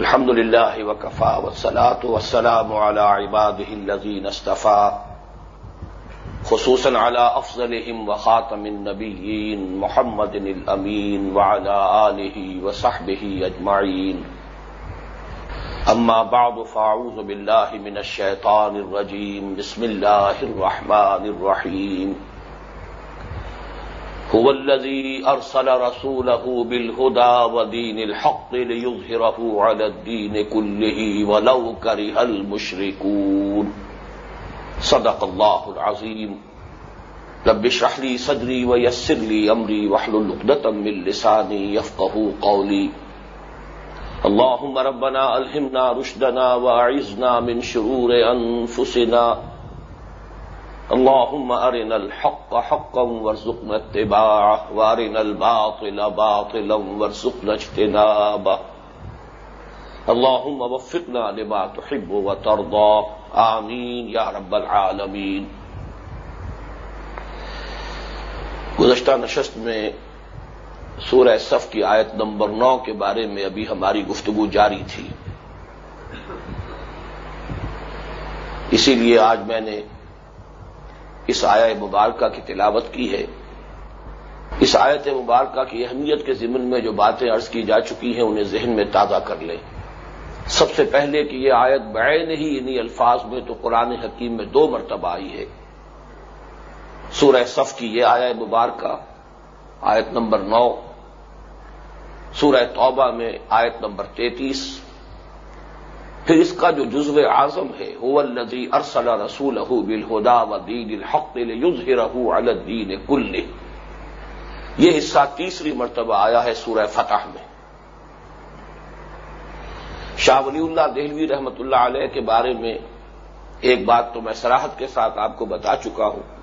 الحمد لله وكفى والصلاة والسلام على عباده الذين اصطفى، خصوصا على أفضلهم وخاتم النبيين محمد الأمين وعلى آله وصحبه أجمعين. أما بعد، فأعوذ بالله من الشيطان الرجيم. بسم الله الرحمن الرحيم. هو الذي أرسل رسوله بالهدى ودين الحق ليظهره على الدين كله ولو كره المشركون. صدق الله العظيم. رب اشرح لي صدري ويسر لي أمري واحلل عقدة من لساني يفقهوا قولي. اللهم ربنا ألهمنا رشدنا وأعذنا من شرور أنفسنا اللهم أرنا الحق حقا وارزقنا اتباعه، وأرنا الباطل باطلا وارزقنا اجتنابه. اللهم وفقنا لما تحب وترضى. آمين يا رب العالمين. گزشتہ نشست میں سورہ صف کی آیت نمبر نو کے بارے میں ابھی ہماری گفتگو جاری تھی۔ اسی لیے آج میں نے اس آیا مبارکہ کی تلاوت کی ہے۔ اس آیت مبارکہ کی اہمیت کے ضمن میں جو باتیں عرض کی جا چکی ہیں، انہیں ذہن میں تازہ کر لیں۔ سب سے پہلے کہ یہ آیت بعین ہی انہی الفاظ میں تو قرآن حکیم میں دو مرتبہ آئی ہے۔ سورہ صف کی یہ آیا مبارکہ، آیت نمبر نو۔ سورہ توبہ میں آیت نمبر تینتیس۔ پھر اس کا جو جزو اعظم ہے النزی ارسل رسول بالہدا و دین الحق علی الدین کل یہ حصہ تیسری مرتبہ آیا ہے سورہ فتح میں۔ شاہ ولی اللہ دہلوی رحمت اللہ علیہ کے بارے میں ایک بات تو میں سراحت کے ساتھ آپ کو بتا چکا ہوں۔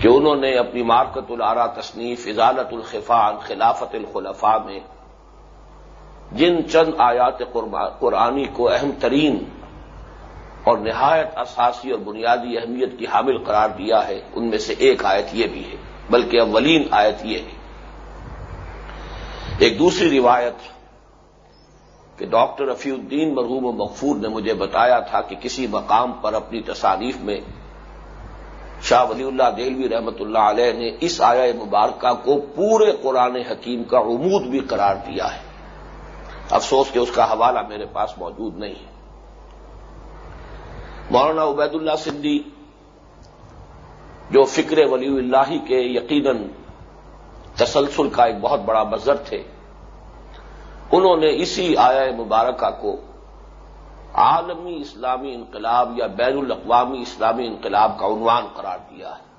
کہ انہوں نے اپنی مارکت العرا تصنیف، ازالت الخفان خلافت الخلفاء میں جن چند آیات قرآنی کو اہم ترین اور نہایت اساسی اور بنیادی اہمیت کی حامل قرار دیا ہے، ان میں سے ایک آیت یہ بھی ہے، بلکہ اولین آیت یہ ہے۔ ایک دوسری روایت کہ ڈاکٹر رفیع الدین مرحوم و مغفور نے مجھے بتایا تھا کہ کسی مقام پر اپنی تصاریف میں شاہ ولی اللہ دہلوی رحمت اللہ علیہ نے اس آیا مبارکہ کو پورے قرآن حکیم کا عمود بھی قرار دیا ہے۔ افسوس کہ اس کا حوالہ میرے پاس موجود نہیں ہے۔ مولانا عبید اللہ سندھی، جو فکر ولی اللہ کے یقیناً تسلسل کا ایک بہت بڑا مظر تھے، انہوں نے اسی آیا مبارکہ کو عالمی اسلامی انقلاب یا بین الاقوامی اسلامی انقلاب کا عنوان قرار دیا ہے۔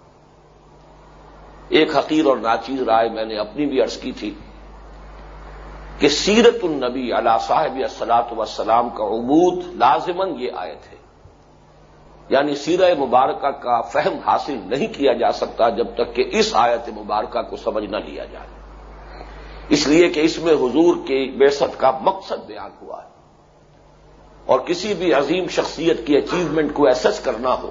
ایک حقیر اور ناچیز رائے میں نے اپنی بھی عرض کی تھی کہ سیرت النبی علا صاحب السلاط وسلام کا عبود لازمن یہ آئے تھے یعنی سیرہ مبارکہ کا فہم حاصل نہیں کیا جا سکتا جب تک کہ اس آیت مبارکہ کو سمجھ نہ لیا جائے۔ اس لیے کہ اس میں حضور کی بیست کا مقصد بیان ہوا ہے۔ اور کسی بھی عظیم شخصیت کی اچیومنٹ کو ایسس کرنا ہو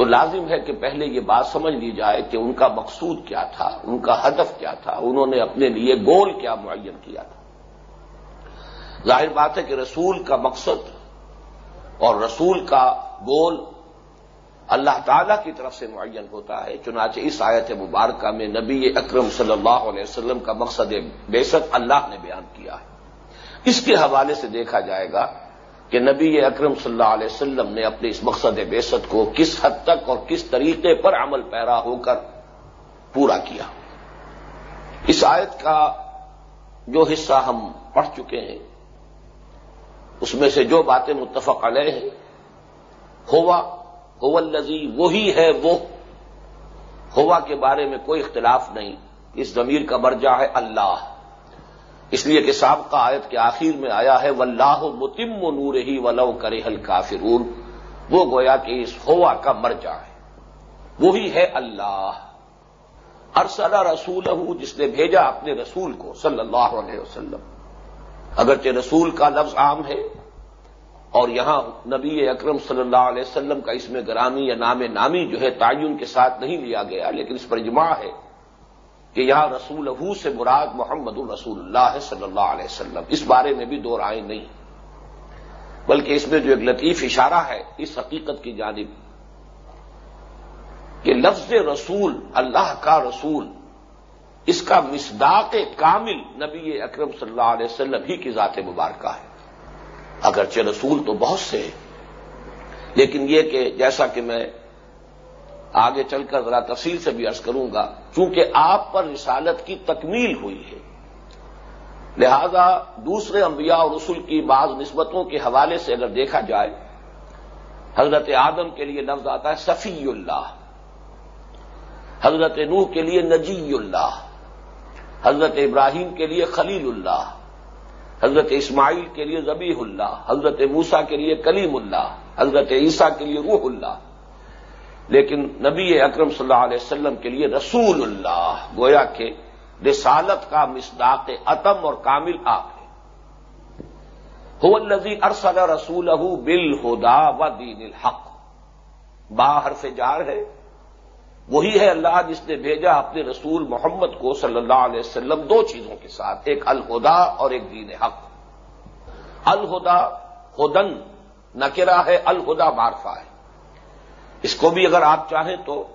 تو لازم ہے کہ پہلے یہ بات سمجھ لی جائے کہ ان کا مقصود کیا تھا، ان کا ہدف کیا تھا، انہوں نے اپنے لیے گول کیا، معین کیا تھا۔ ظاہر بات ہے کہ رسول کا مقصد اور رسول کا گول اللہ تعالی کی طرف سے معین ہوتا ہے، چنانچہ اس آیت مبارکہ میں نبی اکرم صلی اللہ علیہ وسلم کا مقصد بے اللہ نے بیان کیا ہے۔ اس کے حوالے سے دیکھا جائے گا کہ نبی اکرم صلی اللہ علیہ وسلم نے اپنے اس مقصد بیست کو کس حد تک اور کس طریقے پر عمل پیرا ہو کر پورا کیا۔ اس آیت کا جو حصہ ہم پڑھ چکے ہیں، اس میں سے جو باتیں متفق علیہ ہیں، ہوا ہو لذی وہی ہے وہ۔ ہوا کے بارے میں کوئی اختلاف نہیں۔ اس ضمیر کا مرجع ہے اللہ۔ اس لیے کہ سابقہ آیت کے آخر میں آیا ہے واللہ متم نور ہی ولو کرے حل کافرون وہ گویا کہ اس ہوا کا مرجع ہے وہی ہے اللہ۔ ارسلہ رسول جس نے بھیجا اپنے رسول کو صلی اللہ علیہ وسلم۔ اگرچہ رسول کا لفظ عام ہے، اور یہاں نبی اکرم صلی اللہ علیہ وسلم کا اس میں گرامی یا نام نامی جو ہے تعین کے ساتھ نہیں لیا گیا، لیکن اس پر اجماع ہے۔ کہ یہاں رسول سے مراد محمد الرسول اللہ صلی اللہ علیہ وسلم۔ اس بارے میں بھی دو رائے نہیں، بلکہ اس میں جو ایک لطیف اشارہ ہے اس حقیقت کی جانب، کہ لفظ رسول، اللہ کا رسول، اس کا مصداق کامل نبی اکرم صلی اللہ علیہ وسلم ہی کی ذات مبارکہ ہے۔ اگرچہ رسول تو بہت سے ہیں، لیکن یہ کہ جیسا کہ میں آگے چل کر ذرا تفصیل سے بھی عرض کروں گا، چونکہ آپ پر رسالت کی تکمیل ہوئی ہے۔ لہذا دوسرے انبیاء اور رسول کی بعض نسبتوں کے حوالے سے اگر دیکھا جائے، حضرت آدم کے لیے لفظ آتا ہے صفی اللہ، حضرت نوح کے لیے نجی اللہ، حضرت ابراہیم کے لیے خلیل اللہ، حضرت اسماعیل کے لیے ذبیح اللہ، حضرت موسا کے لیے کلیم اللہ، حضرت عیسیٰ کے لیے روح اللہ۔ لیکن نبی اکرم صلی اللہ علیہ وسلم کے لیے رسول اللہ گویا کہ رسالت کا مصداق اتم اور کامل آپ ہے الزی ارسل رسول بل ہدا و دین الحق۔ باہر سے جار ہے۔ وہی ہے اللہ جس نے بھیجا اپنے رسول محمد کو صلی اللہ علیہ وسلم دو چیزوں کے ساتھ، ایک الہدا اور ایک دین حق۔ الہدا ہدن نکرا ہے، الہدا معرفہ ہے۔ اس کو بھی اگر آپ چاہیں تو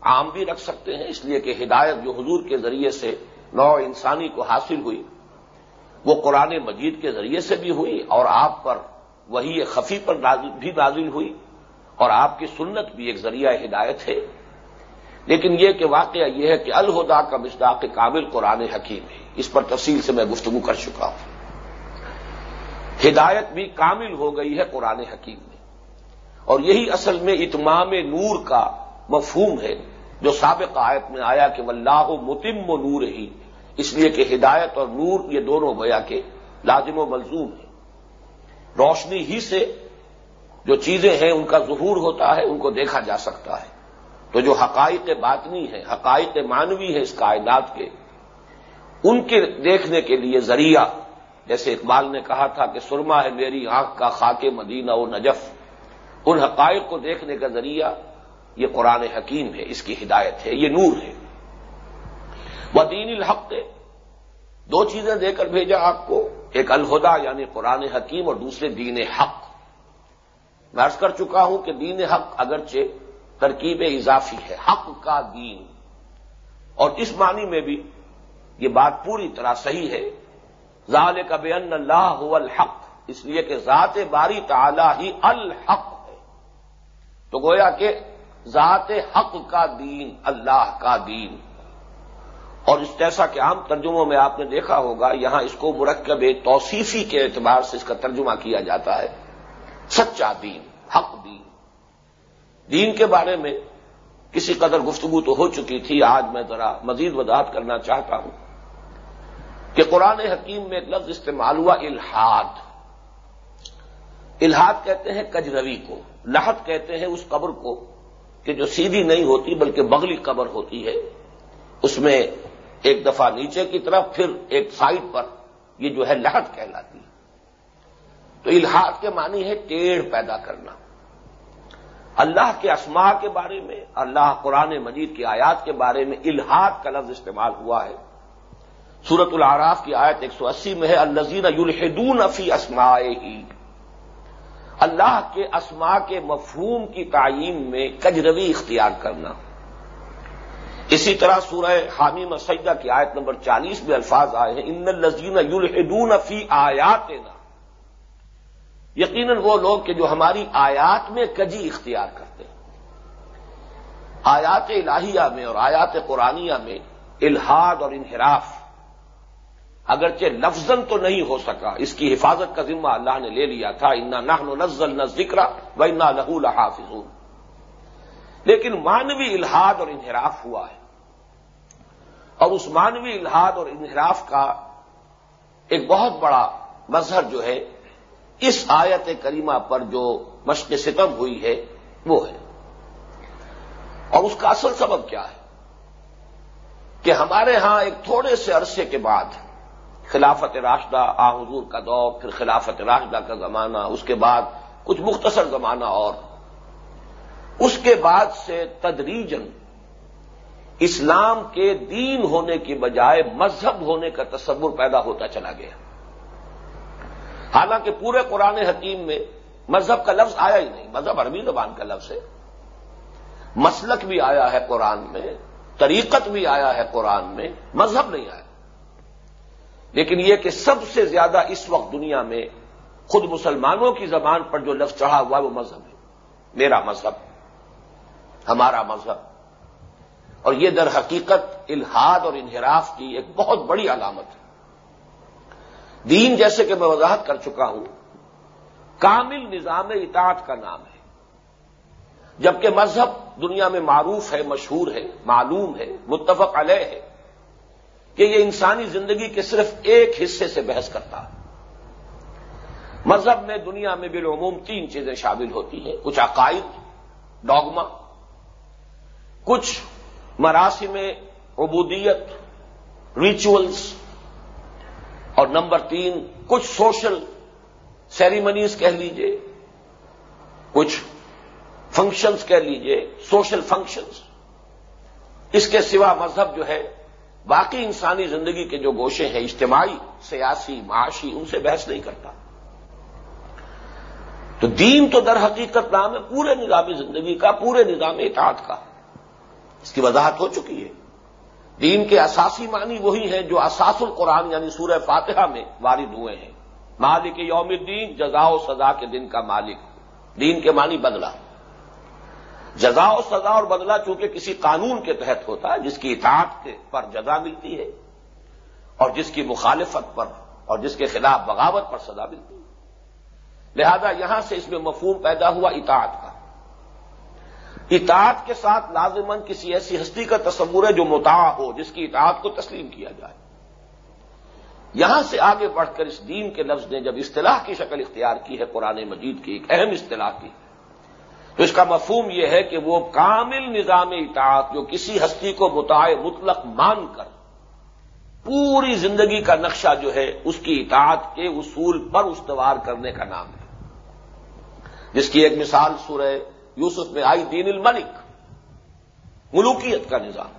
عام بھی رکھ سکتے ہیں، اس لیے کہ ہدایت جو حضور کے ذریعے سے نو انسانی کو حاصل ہوئی، وہ قرآن مجید کے ذریعے سے بھی ہوئی اور آپ پر وہی خفی پر بھی نازل ہوئی اور آپ کی سنت بھی ایک ذریعہ ہدایت ہے۔ لیکن یہ کہ واقعہ یہ ہے کہ الہدا کا مصداق قابل قرآن حکیم ہے۔ اس پر تفصیل سے میں گفتگو کر چکا ہوں۔ ہدایت بھی کامل ہو گئی ہے قرآن حکیم اور یہی اصل میں اتمام نور کا مفہوم ہے، جو سابق آیت میں آیا کہ واللہ متم و نور ہی اس لیے کہ ہدایت اور نور یہ دونوں گویا کے لازم و ملزوم ہیں۔ روشنی ہی سے جو چیزیں ہیں، ان کا ظہور ہوتا ہے، ان کو دیکھا جا سکتا ہے۔ تو جو حقائق باطنی ہے حقائق مانوی ہے اس کائنات کے، ان کے دیکھنے کے لیے ذریعہ، جیسے اقبال نے کہا تھا کہ سرما ہے میری آنکھ کا خاک مدینہ و نجف۔ ان حقائق کو دیکھنے کا ذریعہ یہ قرآن حکیم ہے، اس کی ہدایت ہے، یہ نور ہے۔ وہ دین الحق، دو چیزیں دے کر بھیجا آپ کو۔ ایک الہدا یعنی قرآن حکیم، اور دوسرے دین حق۔ میں عرض کر چکا ہوں کہ دین حق اگرچہ ترکیب اضافی ہے، حق کا دین۔ اور اس معنی میں بھی یہ بات پوری طرح صحیح ہے۔ ظال کا بے اللہ الحق، اس لیے کہ ذات باری تعالی ہی الحق تو گویا کہ ذات حق کا دین، اللہ کا دین۔ اور اس جیسا کہ عام ترجموں میں آپ نے دیکھا ہوگا، یہاں اس کو مرکب توصیفی کے اعتبار سے اس کا ترجمہ کیا جاتا ہے۔ سچا دین، حق دین۔ دین کے بارے میں کسی قدر گفتگو تو ہو چکی تھی، آج میں ذرا مزید وضاحت کرنا چاہتا ہوں کہ قرآن حکیم میں ایک لفظ استعمال ہوا، الحاد۔ الحاد کہتے ہیں کجروی کو لحت کہتے ہیں اس قبر کو، کہ جو سیدھی نہیں ہوتی بلکہ بغلی قبر ہوتی ہے۔ اس میں ایک دفعہ نیچے کی طرف، پھر ایک سائڈ پر یہ جو ہے لہٹ کہلاتی۔ تو الحاد کے معنی ہے ٹیڑھ پیدا کرنا۔ اللہ کے اسماء کے بارے میں، اللہ قرآن مجید کی آیات کے بارے میں الحاد کا لفظ استعمال ہوا ہے۔ سورت العراف کی آیت ایک سو اسی میں ہے الزین یلحدون فی اسماء ہی اللہ کے اسماء کے مفہوم کی تعین میں کجروی اختیار کرنا۔ اسی طرح سورہ حامی مسجدہ کی آیت نمبر چالیس میں الفاظ آئے ہیں، ان الزین یلحدون فی آیات یقیناً وہ لوگ کہ جو ہماری آیات میں کجی اختیار کرتے ہیں۔ آیات الہیہ میں اور آیات قرآنیہ میں الحاد اور انحراف اگرچہ لفظن تو نہیں ہو سکا، اس کی حفاظت کا ذمہ اللہ نے لے لیا تھا۔ انا نہ نزل نہ ذکر و انا لہو لحافظ لیکن مانوی الحاد اور انحراف ہوا ہے۔ اور اس مانوی الحاد اور انحراف کا ایک بہت بڑا مظہر جو ہے، اس آیت کریمہ پر جو مشق ستم ہوئی ہے، وہ ہے۔ اور اس کا اصل سبب کیا ہے؟ کہ ہمارے ہاں ایک تھوڑے سے عرصے کے بعد خلافت راشدہ آ حضور کا دور، پھر خلافت راشدہ کا زمانہ، اس کے بعد کچھ مختصر زمانہ اور۔ اس کے بعد سے تدریجن اسلام کے دین ہونے کی بجائے مذہب ہونے کا تصور پیدا ہوتا چلا گیا۔ حالانکہ پورے قرآن حکیم میں مذہب کا لفظ آیا ہی نہیں، مذہب عربی زبان کا لفظ ہے۔ مسلک بھی آیا ہے قرآن میں، طریقت بھی آیا ہے قرآن میں، مذہب نہیں آیا۔ لیکن یہ کہ سب سے زیادہ اس وقت دنیا میں خود مسلمانوں کی زبان پر جو لفظ چڑھا ہوا ہے وہ مذہب ہے۔ میرا مذہب، ہمارا مذہب۔ اور یہ در حقیقت الحاد اور انحراف کی ایک بہت بڑی علامت ہے۔ دین جیسے کہ میں وضاحت کر چکا ہوں، کامل نظام اطاعت کا نام ہے۔ جبکہ مذہب دنیا میں معروف ہے، مشہور ہے، معلوم ہے، متفق علیہ ہے۔ کہ یہ انسانی زندگی کے صرف ایک حصے سے بحث کرتا ہے۔ مذہب میں دنیا میں بالعموم تین چیزیں شامل ہوتی ہیں۔ کچھ عقائد، ڈاگما، کچھ مراسم عبودیت ریچولس اور نمبر تین، کچھ سوشل سیریمنیز کہہ لیجیے، کچھ فنکشنز کہہ لیجیے، سوشل فنکشنز اس کے سوا مذہب جو ہے باقی انسانی زندگی کے جو گوشے ہیں، اجتماعی، سیاسی، معاشی، ان سے بحث نہیں کرتا۔ تو دین تو در حقیقت نام ہے پورے نظام زندگی کا، پورے نظام اطاعت کا۔ اس کی وضاحت ہو چکی ہے۔ دین کے اساسی معنی وہی ہیں جو اساس القرآن یعنی سورہ فاتحہ میں وارد ہوئے ہیں۔ مالک یوم الدین جزا و سزا کے دن کا مالک۔ دین کے معنی بدلا جزا و سزا اور بدلہ چونکہ کسی قانون کے تحت ہوتا ہے، جس کی اطاعت پر جزا ملتی ہے، اور جس کی مخالفت پر اور جس کے خلاف بغاوت پر سزا ملتی ہے۔ لہذا یہاں سے اس میں مفہوم پیدا ہوا اطاعت کا۔ اطاعت کے ساتھ لازمن کسی ایسی ہستی کا تصور ہے جو متاع ہو، جس کی اطاعت کو تسلیم کیا جائے۔ یہاں سے آگے بڑھ کر اس دین کے لفظ نے جب اصطلاح کی شکل اختیار کی ہے، قرآن مجید کی ایک اہم اصطلاح کی تو اس کا مفہوم یہ ہے کہ وہ کامل نظام اطاعت جو کسی ہستی کو متاع مطلق مان کر پوری زندگی کا نقشہ جو ہے اس کی اطاعت کے اصول پر استوار کرنے کا نام ہے۔ جس کی ایک مثال سورہ یوسف میں آئی، دین الملک، ملوکیت کا نظام۔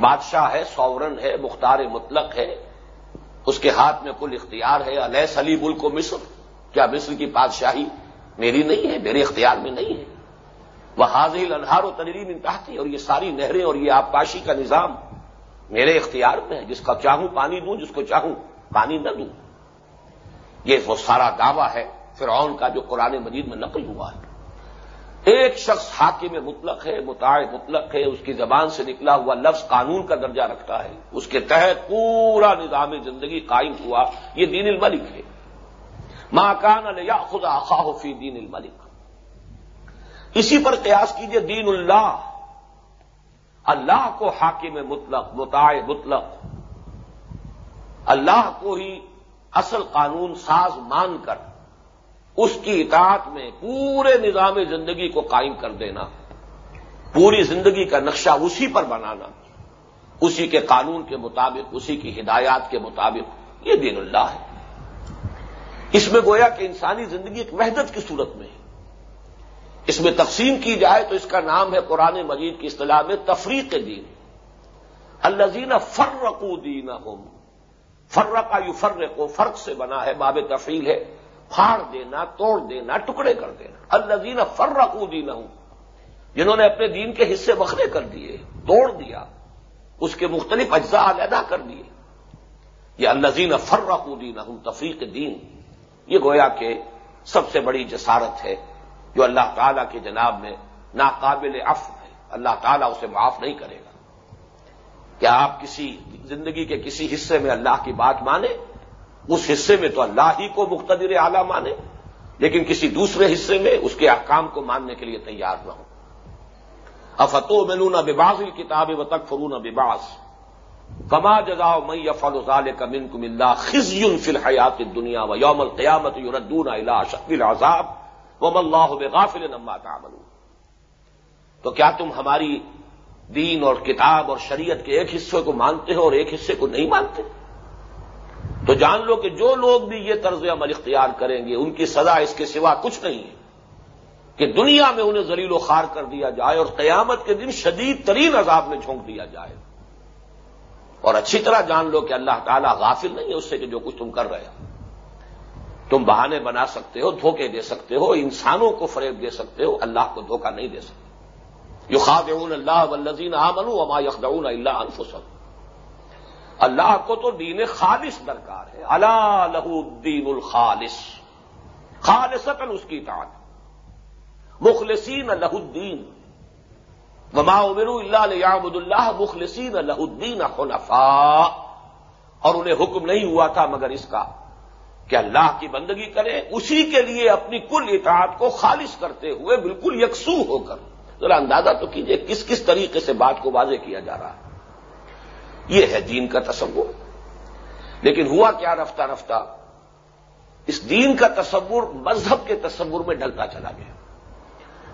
بادشاہ ہے سورن ہے، مختار مطلق ہے، اس کے ہاتھ میں کل اختیار ہے، علیہ سلی ملک و مصر، کیا مصر کی بادشاہی میری نہیں ہے، میرے اختیار میں نہیں ہے۔ وہ حاضل انہار و تنریم انتہتی اور یہ ساری نہریں اور یہ آبپاشی کا نظام میرے اختیار میں ہے۔ جس کا چاہوں پانی دوں، جس کو چاہوں پانی نہ دوں۔ یہ وہ سارا دعویٰ ہے فرعون کا جو قرآن مجید میں نقل ہوا ہے۔ ایک شخص حاکم مطلق ہے متاع مطلق ہے، اس کی زبان سے نکلا ہوا لفظ قانون کا درجہ رکھتا ہے۔ اس کے تحت پورا نظام زندگی قائم ہوا۔ یہ دین الملک ہے۔ ماں کان خدا خواہ فی دین الملک اسی پر قیاس کیجیے دین اللہ۔ اللہ کو حاکم مطلق متاع مطلق۔ اللہ کو ہی اصل قانون ساز مان کر اس کی اطاعت میں پورے نظام زندگی کو قائم کر دینا، پوری زندگی کا نقشہ اسی پر بنانا، اسی کے قانون کے مطابق، اسی کی ہدایات کے مطابق، یہ دین اللہ ہے۔ اس میں گویا کہ انسانی زندگی ایک وحدت کی صورت میں ہے۔ اس میں تقسیم کی جائے تو اس کا نام ہے قرآن مجید کی اصطلاح میں تفریق دین۔ الزین فرقو دین فرقا یو فرق فرق سے بنا ہے، باب تفریل ہے۔ پھاڑ دینا، توڑ دینا، ٹکڑے کر دینا۔ الزین فرقو دینا ہوں جنہوں نے اپنے دین کے حصے بکھرے کر دیے، توڑ دیا، اس کے مختلف اجزاء علیحدہ کر دیے۔ یہ الزین فرقو دینا ہوں تفریق دین۔ یہ گویا کہ سب سے بڑی جسارت ہے جو اللہ تعالی کے جناب میں ناقابل اف ہے۔ اللہ تعالیٰ اسے معاف نہیں کرے گا۔ کیا آپ کسی زندگی کے کسی حصے میں اللہ کی بات مانیں؟ اس حصے میں تو اللہ ہی کو مقتدر اعلی مانے لیکن کسی دوسرے حصے میں اس کے احکام کو ماننے کے لیے تیار نہ ہو افتو ملون بباز کتاب و تک فرون بباس کما جزا مئی افل ازال کمن کم اللہ خزی فی الحیات دنیا و یوم القیامت یوردون الا شکل عذاب و اللہ بغافل نما تعمل تو کیا تم ہماری دین اور کتاب اور شریعت کے ایک حصے کو مانتے ہو اور ایک حصے کو نہیں مانتے؟ تو جان لو کہ جو لوگ بھی یہ طرز عمل اختیار کریں گے، ان کی سزا اس کے سوا کچھ نہیں ہے۔ کہ دنیا میں انہیں ذلیل و خار کر دیا جائے اور قیامت کے دن شدید ترین عذاب میں جھونک دیا جائے۔ اور اچھی طرح جان لو کہ اللہ تعالیٰ غافل نہیں ہے اس سے کہ جو کچھ تم کر رہے ہو۔ تم بہانے بنا سکتے ہو، دھوکے دے سکتے ہو، انسانوں کو فریب دے سکتے ہو، اللہ کو دھوکہ نہیں دے سکتے۔ یو خاد اللہ ولزین آمن اما یخدعون اللہ انفسم اللہ کو تو دین خالص درکار ہے۔ اللہ لہو الدین الخالص۔ خالصتاً اس کی تعداد مخلصین الہ الدین۔ وما عمر اللہ لیعبد اللہ مخلصین الہ الدین خلفاء اور انہیں حکم نہیں ہوا تھا مگر اس کا کہ اللہ کی بندگی کریں، اسی کے لیے اپنی کل اطاعت کو خالص کرتے ہوئے بالکل یکسو ہو کر۔ ذرا اندازہ تو کیجیے کس کس طریقے سے بات کو واضح کیا جا رہا ہے۔ یہ ہے دین کا تصور۔ لیکن ہوا کیا رفتہ رفتہ؟ اس دین کا تصور مذہب کے تصور میں ڈلتا چلا گیا۔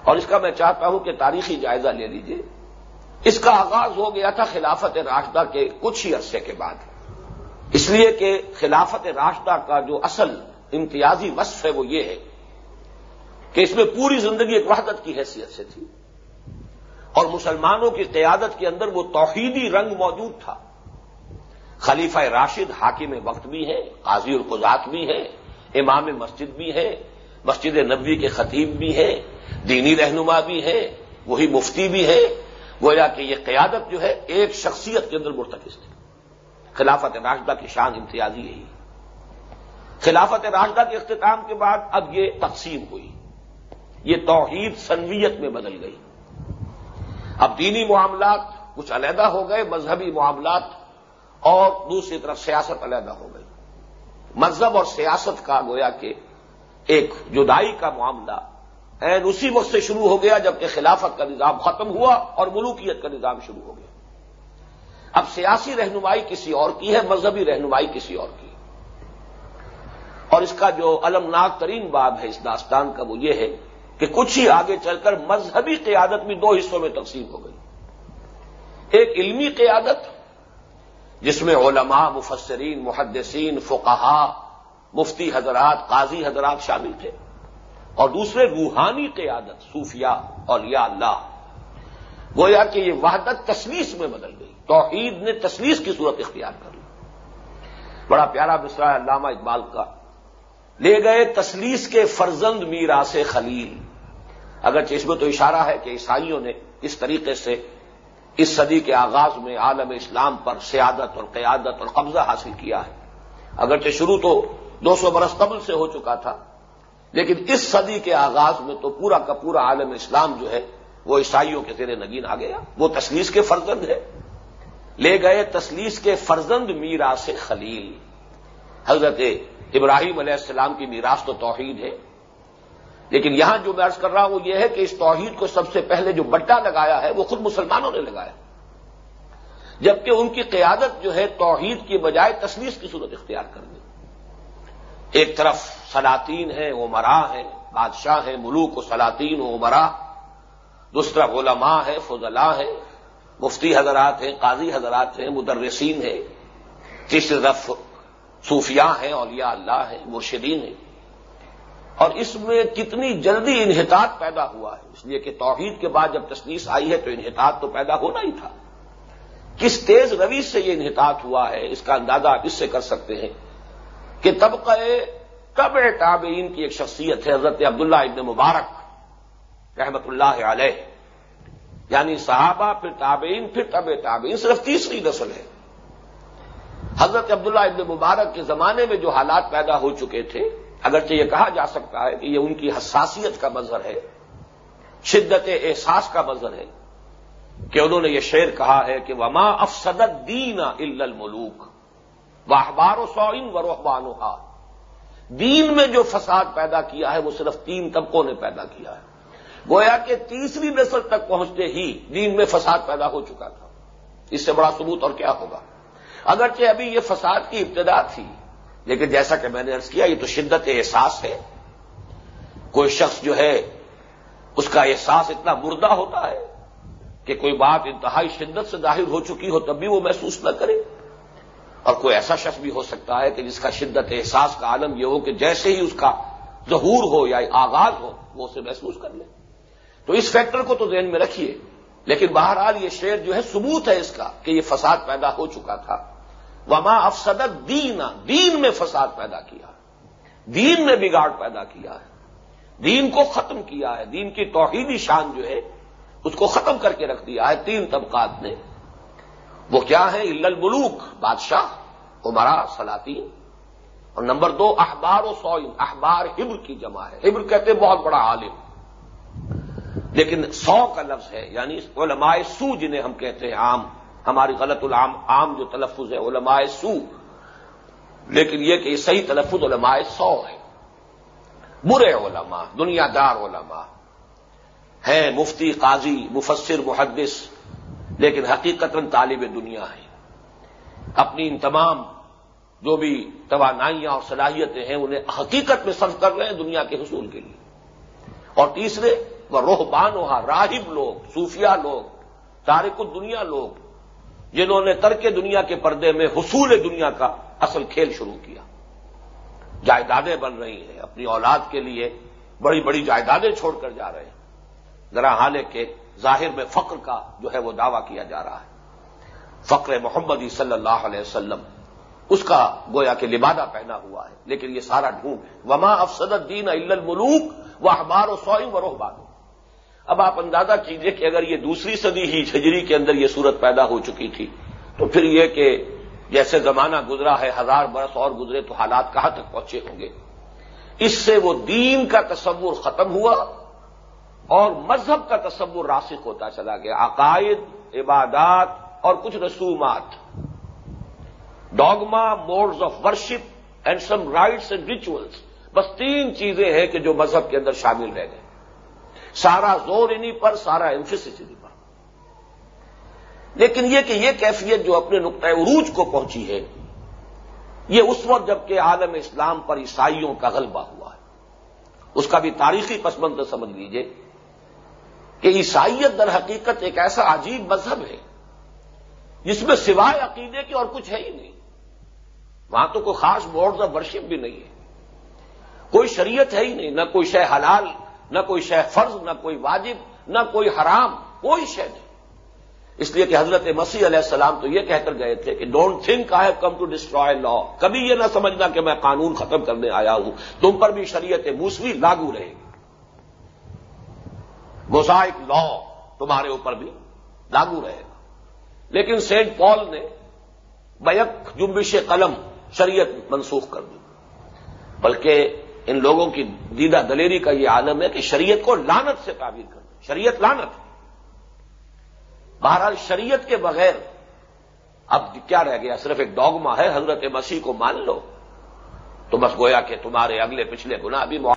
اور اس کا میں چاہتا ہوں کہ تاریخی جائزہ لے لیجیے اس کا آغاز ہو گیا تھا خلافت راشدہ کے کچھ ہی عرصے کے بعد۔ اس لیے کہ خلافت راشدہ کا جو اصل امتیازی وصف ہے وہ یہ ہے کہ اس میں پوری زندگی ایک وحدت کی حیثیت سے تھی۔ اور مسلمانوں کی قیادت کے اندر وہ توحیدی رنگ موجود تھا۔ خلیفہ راشد حاکم وقت بھی ہے قاضی القضات بھی ہے امام مسجد بھی ہے مسجد نبوی کے خطیب بھی ہیں۔ دینی رہنما بھی ہیں، وہی مفتی بھی ہے گویا کہ یہ قیادت جو ہے ایک شخصیت کے اندر مرتکز تھی۔ خلافت راشدہ کی شان امتیازی یہی۔ خلافت راشدہ کے اختتام کے بعد اب یہ تقسیم ہوئی۔ یہ توحید سنویت میں بدل گئی۔ اب دینی معاملات کچھ علیحدہ ہو گئے، مذہبی معاملات اور دوسری طرف سیاست علیحدہ ہو گئی۔ مذہب اور سیاست کا گویا کہ ایک جدائی کا معاملہ این اسی وقت سے شروع ہو گیا جبکہ خلافت کا نظام ختم ہوا اور ملوکیت کا نظام شروع ہو گیا۔ اب سیاسی رہنمائی کسی اور کی ہے، مذہبی رہنمائی کسی اور کی۔ اور اس کا جو المناک ترین باب ہے اس داستان کا وہ یہ ہے کہ کچھ ہی آگے چل کر مذہبی قیادت بھی دو حصوں میں تقسیم ہو گئی۔ ایک علمی قیادت، جس میں علماء، مفسرین، محدثین فقہا مفتی حضرات، قاضی حضرات شامل تھے۔ اور دوسرے روحانی قیادت، صوفیاء، اولیاء اللہ۔ گویا کہ یہ وحدت تسلیس میں بدل گئی۔ توحید نے تسلیس کی صورت اختیار کر لی۔ بڑا پیارا مصرا ہے علامہ اقبال کا، لے گئے تسلیس کے فرزند میرا سے خلیل۔ اگر اس میں تو اشارہ ہے کہ عیسائیوں نے اس طریقے سے اس صدی کے آغاز میں عالم اسلام پر سیادت اور قیادت اور قبضہ حاصل کیا ہے۔ اگرچہ شروع تو دو سو برس قبل سے ہو چکا تھا لیکن اس صدی کے آغاز میں تو پورا کا پورا عالم اسلام جو ہے وہ عیسائیوں کے زیر نگین آ گیا وہ تسلیس کے فرزند ہے لے گئے تسلیس کے فرزند میرا سے خلیل. حضرت ابراہیم علیہ السلام کی میراث تو توحید ہے. لیکن یہاں جو میں عرض کر رہا ہوں وہ یہ ہے کہ اس توحید کو سب سے پہلے جو بٹا لگایا ہے وہ خود مسلمانوں نے لگایا. جبکہ ان کی قیادت جو ہے توحید کی بجائے تسلیس کی صورت اختیار کر دی. ایک طرف سلاطین ہیں عمرا ہیں، بادشاہ ہیں، ملوک و سلاطین و عمرا دوسری طرف علماء ہے فضلاء ہے مفتی حضرات ہیں، قاضی حضرات ہیں، مدرسین ہیں تیسری طرف صوفیاء ہیں، اولیاء اللہ ہیں، مرشدین ہیں۔ اور اس میں کتنی جلدی انحطاط پیدا ہوا ہے۔ اس لیے کہ توحید کے بعد جب تصنیس آئی ہے تو انحطاط تو پیدا ہونا ہی تھا۔ کس تیز رویش سے یہ انحطاط ہوا ہے، اس کا اندازہ آپ اس سے کر سکتے ہیں کہ طبقہ طبع تابعین کی ایک شخصیت ہے حضرت عبداللہ ابن مبارک، رحمت اللہ علیہ۔ یعنی صحابہ، پھر تابعین، پھر طب تابعین، صرف تیسری نسل ہے۔ حضرت عبداللہ ابن مبارک کے زمانے میں جو حالات پیدا ہو چکے تھے، اگرچہ یہ کہا جا سکتا ہے کہ یہ ان کی حساسیت کا مظہر ہے، شدت احساس کا مظہر ہے کہ انہوں نے یہ شعر کہا ہے کہ وما افسد دین الملوک واہبار و سوئن و روحبان دین میں جو فساد پیدا کیا ہے وہ صرف تین طبقوں نے پیدا کیا ہے۔ گویا کہ تیسری نسل تک پہنچتے ہی دین میں فساد پیدا ہو چکا تھا۔ اس سے بڑا ثبوت اور کیا ہوگا؟ اگرچہ ابھی یہ فساد کی ابتدا تھی، لیکن جیسا کہ میں نے ارض کیا، یہ تو شدت احساس ہے۔ کوئی شخص جو ہے، اس کا احساس اتنا مردہ ہوتا ہے کہ کوئی بات انتہائی شدت سے ظاہر ہو چکی ہو، تب بھی وہ محسوس نہ کرے۔ اور کوئی ایسا شخص بھی ہو سکتا ہے کہ جس کا شدت احساس کا عالم یہ ہو کہ جیسے ہی اس کا ظہور ہو یا آغاز ہو، وہ اسے محسوس کر لے۔ تو اس فیکٹر کو تو ذہن میں رکھیے۔ لیکن بہرحال یہ شعر جو ہے ثبوت ہے اس کا کہ یہ فساد پیدا ہو چکا تھا۔ وما افسدت دین دین میں فساد پیدا کیا۔ دین میں بگاڑ پیدا کیا ہے۔ دین کو ختم کیا ہے۔ دین کی توحیدی شان جو ہے، اس کو ختم کر کے رکھ دیا ہے۔ تین طبقات نے۔ وہ کیا ہے الملوک. بادشاہ عمرا سلاطین. اور نمبر دو اخبار و سوئم اخبار ہبر کی جمع ہے. ہبر کہتے ہیں بہت بڑا عالم. لیکن سو کا لفظ ہے یعنی علماء سو جنہیں ہم کہتے ہیں، عام. ہماری غلط العام، عام جو تلفظ ہے، علماء سو. لیکن یہ کہ صحیح تلفظ علماء سو ہے. برے علماء، دنیا دار علماء. ہیں مفتی، قاضی، مفسر، محدث. لیکن حقیقت طالب دنیا ہے۔ اپنی ان تمام جو بھی توانائیاں اور صلاحیتیں ہیں، انہیں حقیقت میں صرف کر رہے ہیں دنیا کے حصول کے لیے۔ اور تیسرے، وہ روحبان وہاں راہب لوگ صوفیہ لوگ، تارک دنیا لوگ، جنہوں نے ترک دنیا کے پردے میں حصول دنیا کا اصل کھیل شروع کیا۔ جائیدادیں بن رہی ہیں۔ اپنی اولاد کے لیے بڑی بڑی جائیدادیں چھوڑ کر جا رہے ہیں۔ ذرا حالے کے ظاہر میں فقر کا جو ہے وہ دعویٰ کیا جا رہا ہے۔ فقر محمدی صلی اللہ علیہ وسلم، اس کا گویا کہ لبادہ پہنا ہوا ہے، لیکن یہ سارا ڈھونگ وما افسد الدین الملوک وہ اخبار و سوئم و روحبان اب آپ اندازہ کیجیے کہ اگر یہ دوسری صدی ہی ہجری کے اندر یہ صورت پیدا ہو چکی تھی، تو پھر یہ کہ جیسے زمانہ گزرا ہے، ہزار برس اور گزرے، تو حالات کہاں تک پہنچے ہوں گے؟ اس سے وہ دین کا تصور ختم ہوا۔ اور مذہب کا تصور راسک ہوتا چلا گیا۔ عقائد، عبادات اور کچھ رسومات۔ Dogma modes of worship and some rites and rituals بس تین چیزیں ہیں کہ جو مذہب کے اندر شامل رہ گئے۔ سارا زور انہیں پر، سارا انفس انہیں پر۔ لیکن یہ کہ یہ کیفیت جو اپنے نقطۂ عروج کو پہنچی ہے، یہ اس وقت جبکہ عالم اسلام پر عیسائیوں کا غلبہ ہوا ہے۔ اس کا بھی تاریخی پس منظر سمجھ لیجیے کہ عیسائیت در حقیقت ایک ایسا عجیب مذہب ہے، جس میں سوائے عقیدے کی اور کچھ ہے ہی نہیں۔ وہاں تو کوئی خاص بورڈز آف ورشپ بھی نہیں ہے۔ کوئی شریعت ہے ہی نہیں، نہ کوئی شے حلال، نہ کوئی شے فرض، نہ کوئی واجب، نہ کوئی حرام، کوئی شے نہیں۔ اس لیے کہ حضرت مسیح علیہ السلام تو یہ کہہ کر گئے تھے کہ don't think I have come to destroy law کبھی یہ نہ سمجھنا کہ میں قانون ختم کرنے آیا ہوں۔ تم پر بھی شریعت موسوی لاگو رہے گی۔ موسائک لا تمہارے اوپر بھی لاگو رہے گا۔ لیکن سینٹ پال نے بیک جنبش قلم شریعت منسوخ کر دی۔ بلکہ ان لوگوں کی دیدہ دلیری کا یہ عالم ہے کہ شریعت کو لانت سے تعبیر کرنا شریعت لانت بہرحال شریعت کے بغیر اب کیا رہ گیا؟ صرف ایک ڈاگما ہے، حضرت مسیح کو مان لو۔ تو بس گویا کہ تمہارے اگلے پچھلے گنا بھی